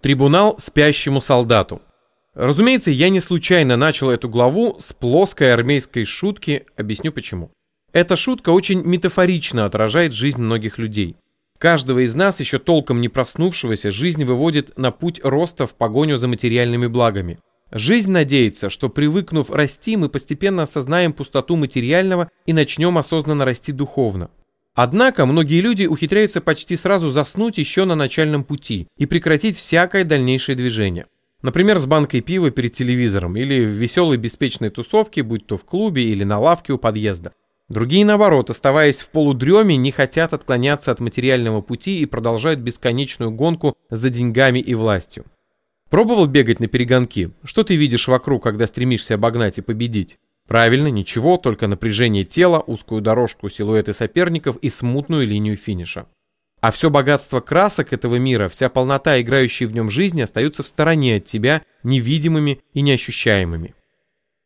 Трибунал спящему солдату. Разумеется, я не случайно начал эту главу с плоской армейской шутки, объясню почему. Эта шутка очень метафорично отражает жизнь многих людей. Каждого из нас, еще толком не проснувшегося, жизнь выводит на путь роста в погоню за материальными благами. Жизнь надеется, что привыкнув расти, мы постепенно осознаем пустоту материального и начнем осознанно расти духовно. Однако многие люди ухитряются почти сразу заснуть еще на начальном пути и прекратить всякое дальнейшее движение. Например, с банкой пива перед телевизором или в веселой беспечной тусовке, будь то в клубе или на лавке у подъезда. Другие, наоборот, оставаясь в полудреме, не хотят отклоняться от материального пути и продолжают бесконечную гонку за деньгами и властью. Пробовал бегать на перегонки? Что ты видишь вокруг, когда стремишься обогнать и победить? Правильно, ничего, только напряжение тела, узкую дорожку, силуэты соперников и смутную линию финиша. А все богатство красок этого мира, вся полнота играющей в нем жизни остаются в стороне от тебя, невидимыми и неощущаемыми.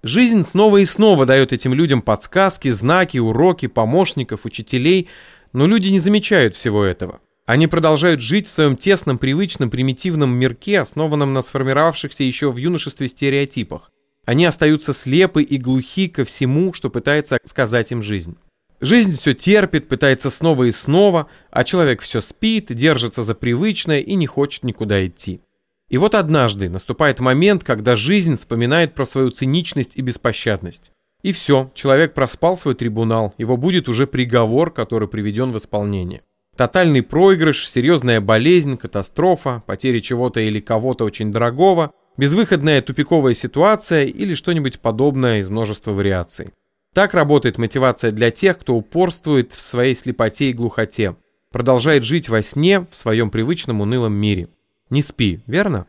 Жизнь снова и снова дает этим людям подсказки, знаки, уроки, помощников, учителей, но люди не замечают всего этого. Они продолжают жить в своем тесном, привычном, примитивном мирке, основанном на сформировавшихся еще в юношестве стереотипах. Они остаются слепы и глухи ко всему, что пытается сказать им жизнь. Жизнь все терпит, пытается снова и снова, а человек все спит, держится за привычное и не хочет никуда идти. И вот однажды наступает момент, когда жизнь вспоминает про свою циничность и беспощадность. И все, человек проспал свой трибунал, его будет уже приговор, который приведен в исполнение. Тотальный проигрыш, серьезная болезнь, катастрофа, потеря чего-то или кого-то очень дорогого, безвыходная тупиковая ситуация или что-нибудь подобное из множества вариаций. Так работает мотивация для тех, кто упорствует в своей слепоте и глухоте, продолжает жить во сне в своем привычном унылом мире. Не спи, верно?